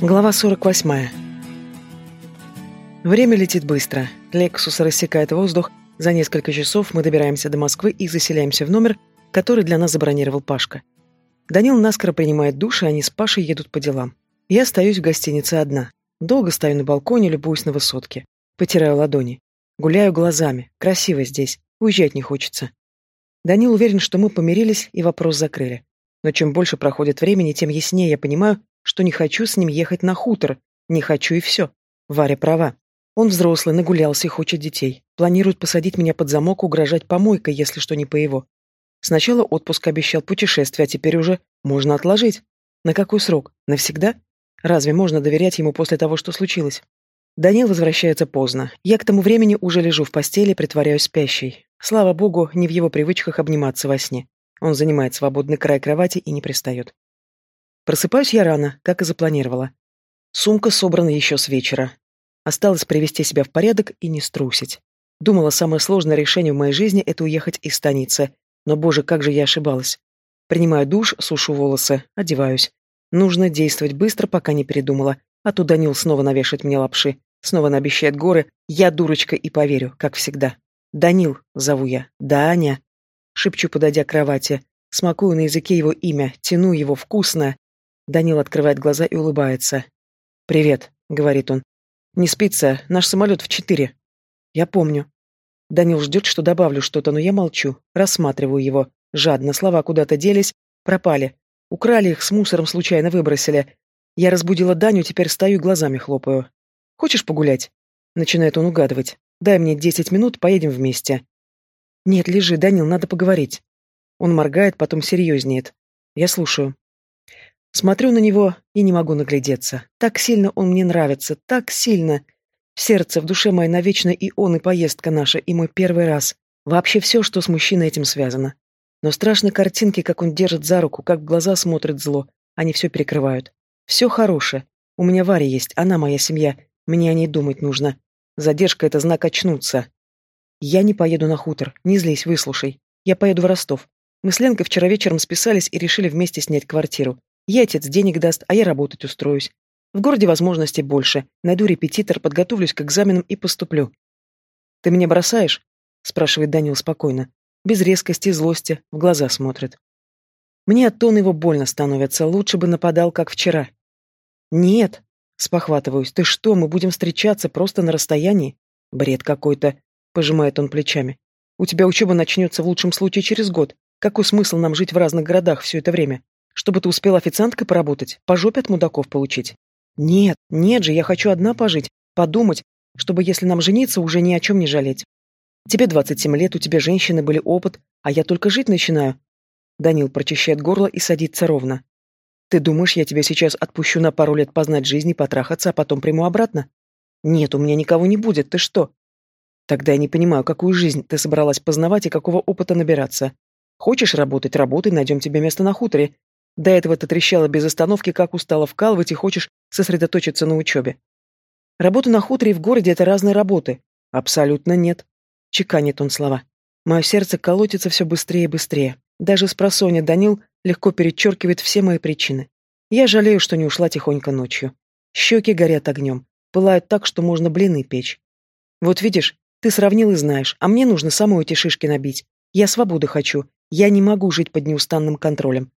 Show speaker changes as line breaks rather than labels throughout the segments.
Глава 48. Время летит быстро. Лексус рассекает воздух. За несколько часов мы добираемся до Москвы и заселяемся в номер, который для нас забронировал Пашка. Данил наскоро принимает душ, и они с Пашей едут по делам. Я остаюсь в гостинице одна. Долго стою на балконе, любуюсь на высотке. Потираю ладони. Гуляю глазами. Красиво здесь. Уезжать не хочется. Данил уверен, что мы помирились и вопрос закрыли. Но чем больше проходит времени, тем яснее я понимаю, что не хочу с ним ехать на хутор. Не хочу и все. Варя права. Он взрослый, нагулялся и хочет детей. Планирует посадить меня под замок, угрожать помойкой, если что не по его. Сначала отпуск обещал путешествие, а теперь уже можно отложить. На какой срок? Навсегда? Разве можно доверять ему после того, что случилось? Данил возвращается поздно. Я к тому времени уже лежу в постели, притворяюсь спящей. Слава богу, не в его привычках обниматься во сне. Он занимает свободный край кровати и не пристает. Просыпаюсь я рано, как и запланировала. Сумка собрана еще с вечера. Осталось привести себя в порядок и не струсить. Думала, самое сложное решение в моей жизни — это уехать из станицы. Но, боже, как же я ошибалась. Принимаю душ, сушу волосы, одеваюсь. Нужно действовать быстро, пока не передумала. А то Данил снова навешает мне лапши. Снова наобещает горы. Я дурочка и поверю, как всегда. Данил, зову я. Даня. Шепчу, подойдя к кровати. Смакую на языке его имя, тяну его вкусно. Данил открывает глаза и улыбается. «Привет», — говорит он. «Не спится, наш самолет в четыре». «Я помню». Данил ждет, что добавлю что-то, но я молчу, рассматриваю его. Жадно, слова куда-то делись, пропали. Украли их, с мусором случайно выбросили. Я разбудила Даню, теперь стою и глазами хлопаю. «Хочешь погулять?» Начинает он угадывать. «Дай мне десять минут, поедем вместе». «Нет, лежи, Данил, надо поговорить». Он моргает, потом серьезнеет. Я слушаю. Смотрю на него и не могу наглядеться. Так сильно он мне нравится, так сильно. В сердце, в душе моей навечно и он, и поездка наша, и мой первый раз. Вообще все, что с мужчиной этим связано. Но страшные картинки, как он держит за руку, как в глаза смотрит зло, они все перекрывают. Все хорошее. У меня Варя есть, она моя семья. Мне о ней думать нужно. Задержка — это знак очнуться. Я не поеду на хутор. Не злись, выслушай. Я поеду в Ростов. Мы с Ленкой вчера вечером списались и решили вместе снять квартиру. Ей отец денег даст, а я работать устроюсь. В городе возможностей больше. Найду репетитор, подготовлюсь к экзаменам и поступлю. «Ты меня бросаешь?» — спрашивает Данил спокойно. Без резкости и злости, в глаза смотрит. Мне от тона его больно становится, лучше бы нападал, как вчера. «Нет», — спохватываюсь, — «ты что, мы будем встречаться просто на расстоянии?» «Бред какой-то», — пожимает он плечами. «У тебя учеба начнется в лучшем случае через год. Какой смысл нам жить в разных городах все это время? Чтобы ты успела официанткой поработать, по жопе от мудаков получить. Нет, нет же, я хочу одна пожить, подумать, чтобы, если нам жениться, уже ни о чем не жалеть. Тебе 27 лет, у тебя женщины были опыт, а я только жить начинаю. Данил прочищает горло и садится ровно. Ты думаешь, я тебя сейчас отпущу на пару лет познать жизнь и потрахаться, а потом приму обратно? Нет, у меня никого не будет, ты что? Тогда я не понимаю, какую жизнь ты собралась познавать и какого опыта набираться. Хочешь работать, работай, найдем тебе место на хуторе. До этого ты трещала без остановки, как устала вкалывать и хочешь сосредоточиться на учебе. Работа на хуторе и в городе — это разные работы. Абсолютно нет. Чеканит он слова. Мое сердце колотится все быстрее и быстрее. Даже с просонья Данил легко перечеркивает все мои причины. Я жалею, что не ушла тихонько ночью. Щеки горят огнем, пылают так, что можно блины печь. Вот видишь, ты сравнил и знаешь, а мне нужно самой эти шишки набить. Я свободы хочу. Я не могу жить под неустанным контролем.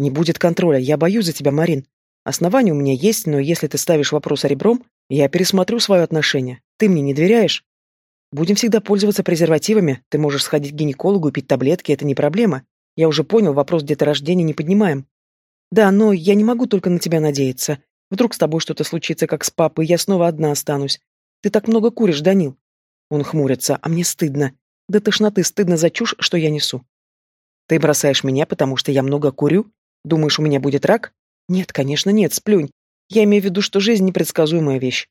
Не будет контроля, я боюсь за тебя, Марин. Основания у меня есть, но если ты ставишь вопрос о ребром, я пересмотрю свое отношение. Ты мне не доверяешь? Будем всегда пользоваться презервативами. Ты можешь сходить к гинекологу и пить таблетки, это не проблема. Я уже понял, вопрос деторождения не поднимаем. Да, но я не могу только на тебя надеяться. Вдруг с тобой что-то случится, как с папой, и я снова одна останусь. Ты так много куришь, Данил. Он хмурится, а мне стыдно. Да тошноты стыдно за чушь, что я несу. Ты бросаешь меня, потому что я много курю? Думаешь, у меня будет рак? Нет, конечно, нет, сплюнь. Я имею в виду, что жизнь непредсказуемая вещь.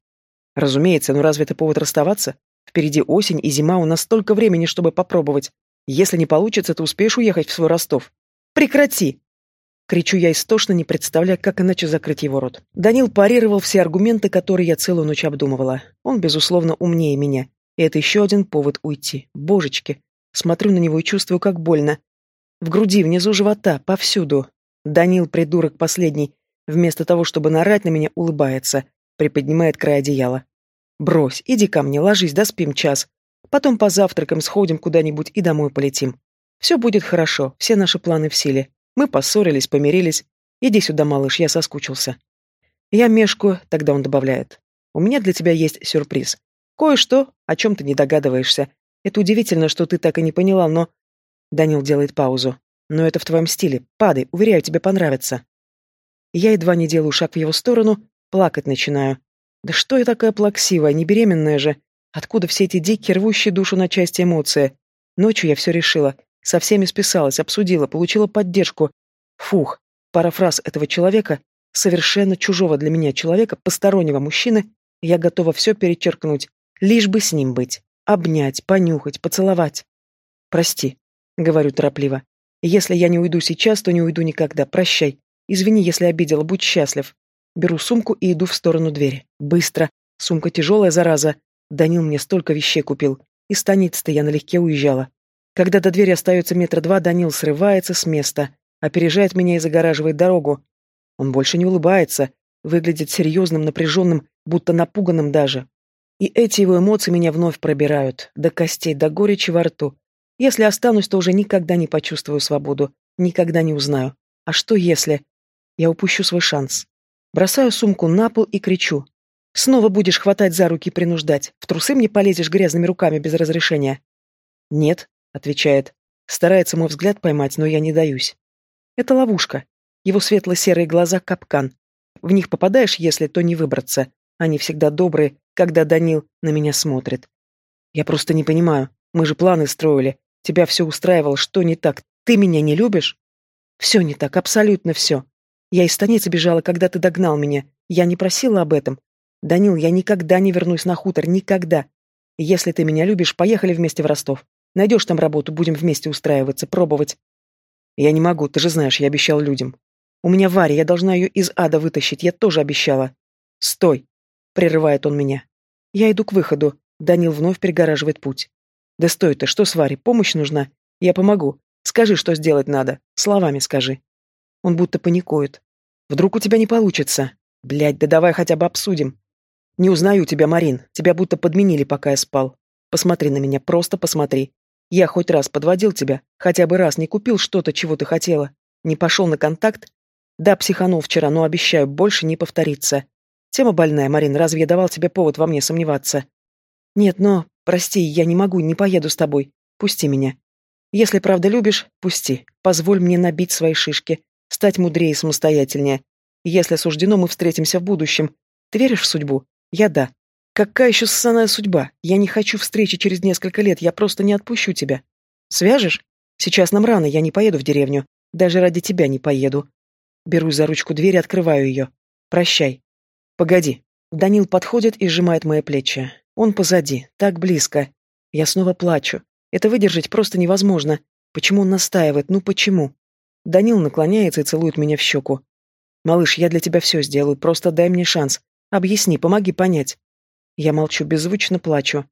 Разумеется, но разве это повод расставаться? Впереди осень и зима, у нас столько времени, чтобы попробовать. Если не получится, ты успеешь уехать в свой Ростов. Прекрати! Кричу я истошно, не представляя, как иначе закрыть его рот. Данил парировал все аргументы, которые я целую ночь обдумывала. Он, безусловно, умнее меня. И это еще один повод уйти. Божечки. Смотрю на него и чувствую, как больно. В груди, внизу живота, повсюду. Данил, придурок последний, Вместо того, чтобы нарать на меня, улыбается, приподнимает край одеяла. «Брось, иди ко мне, ложись, доспим час. Потом позавтракаем, сходим куда-нибудь и домой полетим. Все будет хорошо, все наши планы в силе. Мы поссорились, помирились. Иди сюда, малыш, я соскучился». Я мешкаю, тогда он добавляет. «У меня для тебя есть сюрприз. Кое-что, о чем ты не догадываешься. Это удивительно, что ты так и не поняла, но...» Данил делает паузу. «Но это в твоем стиле. Падай, уверяю, тебе понравится». Я едва не делаю шаг в его сторону, плакать начинаю. Да что я такая плаксивая, не беременная же? Откуда все эти дикие, рвущие душу на части эмоции? Ночью я все решила. Со всеми списалась, обсудила, получила поддержку. Фух, пара фраз этого человека, совершенно чужого для меня человека, постороннего мужчины, я готова все перечеркнуть, лишь бы с ним быть. Обнять, понюхать, поцеловать. «Прости», — говорю торопливо. «Если я не уйду сейчас, то не уйду никогда. Прощай. Извини, если обидела, будь счастлив». Беру сумку и иду в сторону двери. Быстро. Сумка тяжелая, зараза. Данил мне столько вещей купил. Из станицы-то я налегке уезжала. Когда до двери остается метра два, Данил срывается с места, опережает меня и загораживает дорогу. Он больше не улыбается, выглядит серьезным, напряженным, будто напуганным даже. И эти его эмоции меня вновь пробирают, до костей, до горечи во рту. Если останусь, то уже никогда не почувствую свободу, никогда не узнаю. А что если? Я упущу свой шанс. Бросаю сумку на пол и кричу. Снова будешь хватать за руки и принуждать. В трусы мне полезешь грязными руками без разрешения. Нет, отвечает. Старается мой взгляд поймать, но я не даюсь. Это ловушка. Его светло-серые глаза — капкан. В них попадаешь, если то не выбраться. Они всегда добрые, когда Данил на меня смотрит. Я просто не понимаю. Мы же планы строили. Тебя все устраивало. Что не так? Ты меня не любишь? Все не так, абсолютно все. Я из станицы бежала, когда ты догнал меня. Я не просила об этом. Данил, я никогда не вернусь на хутор, никогда. Если ты меня любишь, поехали вместе в Ростов. Найдешь там работу, будем вместе устраиваться, пробовать. Я не могу, ты же знаешь, я обещал людям. У меня Варя, я должна ее из ада вытащить, я тоже обещала. Стой, прерывает он меня. Я иду к выходу. Данил вновь перегораживает путь. Да стой ты, что с Варей, помощь нужна? Я помогу. Скажи, что сделать надо. Словами скажи. Он будто паникует. Вдруг у тебя не получится. Блядь, да давай хотя бы обсудим. Не узнаю тебя, Марин. Тебя будто подменили, пока я спал. Посмотри на меня, просто посмотри. Я хоть раз подводил тебя, хотя бы раз не купил что-то, чего ты хотела. Не пошел на контакт? Да, психанул вчера, но обещаю, больше не повторится. Тема больная, Марин, разве я давал тебе повод во мне сомневаться? Нет, но, прости, я не могу, не поеду с тобой. Пусти меня. Если правда любишь, пусти. Позволь мне набить свои шишки, стать мудрее и самостоятельнее. Если суждено, мы встретимся в будущем. Ты веришь в судьбу? Я да. Какая еще ссаная судьба? Я не хочу встречи через несколько лет, я просто не отпущу тебя. Свяжешь? Сейчас нам рано, я не поеду в деревню. Даже ради тебя не поеду. Берусь за ручку двери, открываю ее. Прощай. Погоди. Данил подходит и сжимает мои плечи. Он позади, так близко. Я снова плачу. Это выдержать просто невозможно. Почему он настаивает? Ну почему? Данил наклоняется и целует меня в щеку. «Малыш, я для тебя все сделаю, просто дай мне шанс. Объясни, помоги понять». Я молчу, беззвучно плачу.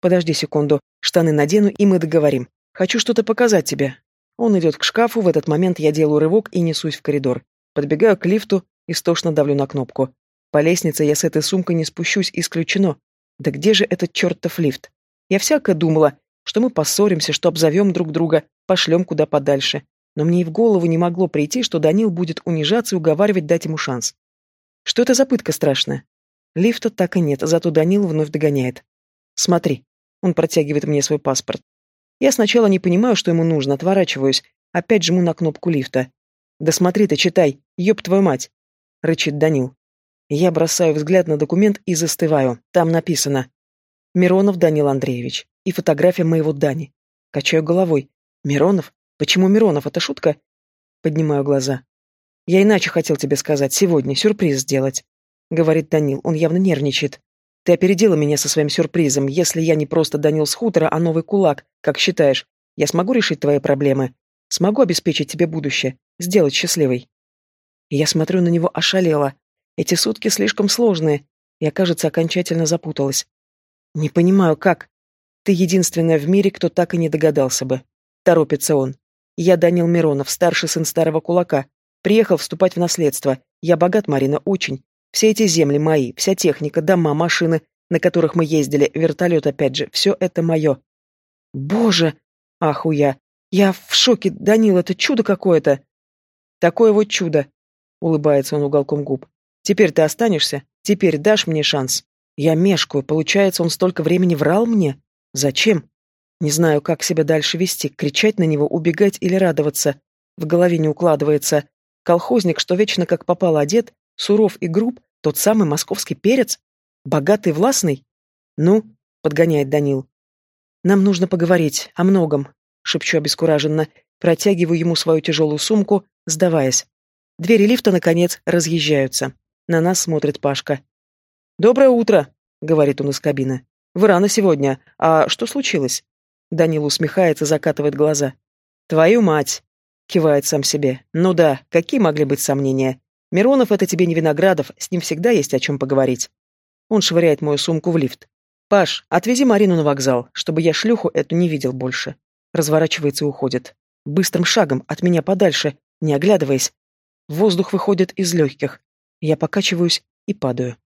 «Подожди секунду, штаны надену, и мы договорим. Хочу что-то показать тебе». Он идет к шкафу, в этот момент я делаю рывок и несусь в коридор. Подбегаю к лифту и стошно давлю на кнопку. По лестнице я с этой сумкой не спущусь, исключено. Да где же этот чертов лифт? Я всякое думала, что мы поссоримся, что обзовем друг друга, пошлем куда подальше но мне и в голову не могло прийти, что Данил будет унижаться и уговаривать дать ему шанс. Что это за пытка страшная? Лифта так и нет, зато Данил вновь догоняет. «Смотри». Он протягивает мне свой паспорт. Я сначала не понимаю, что ему нужно, отворачиваюсь. Опять жму на кнопку лифта. «Да смотри ты, читай, ёб твою мать!» — рычит Данил. Я бросаю взгляд на документ и застываю. Там написано «Миронов Данил Андреевич» и фотография моего Дани. Качаю головой. «Миронов? Почему Миронов? Это шутка? Поднимаю глаза. Я иначе хотел тебе сказать. Сегодня сюрприз сделать. Говорит Данил. Он явно нервничает. Ты опередила меня со своим сюрпризом. Если я не просто Данил с хутора, а новый кулак, как считаешь, я смогу решить твои проблемы? Смогу обеспечить тебе будущее? Сделать счастливой? Я смотрю на него ошалело. Эти сутки слишком сложные. Я, кажется, окончательно запуталась. Не понимаю, как. Ты единственная в мире, кто так и не догадался бы. Торопится он. Я Данил Миронов, старший сын старого кулака. Приехал вступать в наследство. Я богат, Марина, очень. Все эти земли мои, вся техника, дома, машины, на которых мы ездили, вертолет опять же, все это мое. Боже! Аху я. Я в шоке, Данил, это чудо какое-то. Такое вот чудо, улыбается он уголком губ. Теперь ты останешься? Теперь дашь мне шанс? Я мешкаю, получается, он столько времени врал мне? Зачем? Не знаю, как себя дальше вести, кричать на него, убегать или радоваться. В голове не укладывается. Колхозник, что вечно как попало одет, суров и груб, тот самый московский перец? Богатый, властный? Ну, подгоняет Данил. Нам нужно поговорить о многом, шепчу обескураженно, протягиваю ему свою тяжелую сумку, сдаваясь. Двери лифта, наконец, разъезжаются. На нас смотрит Пашка. «Доброе утро», — говорит он из кабины. «Вы рано сегодня. А что случилось?» Данил усмехается, закатывает глаза. «Твою мать!» — кивает сам себе. «Ну да, какие могли быть сомнения? Миронов — это тебе не Виноградов, с ним всегда есть о чем поговорить». Он швыряет мою сумку в лифт. «Паш, отвези Марину на вокзал, чтобы я шлюху эту не видел больше». Разворачивается и уходит. Быстрым шагом, от меня подальше, не оглядываясь. Воздух выходит из легких. Я покачиваюсь и падаю.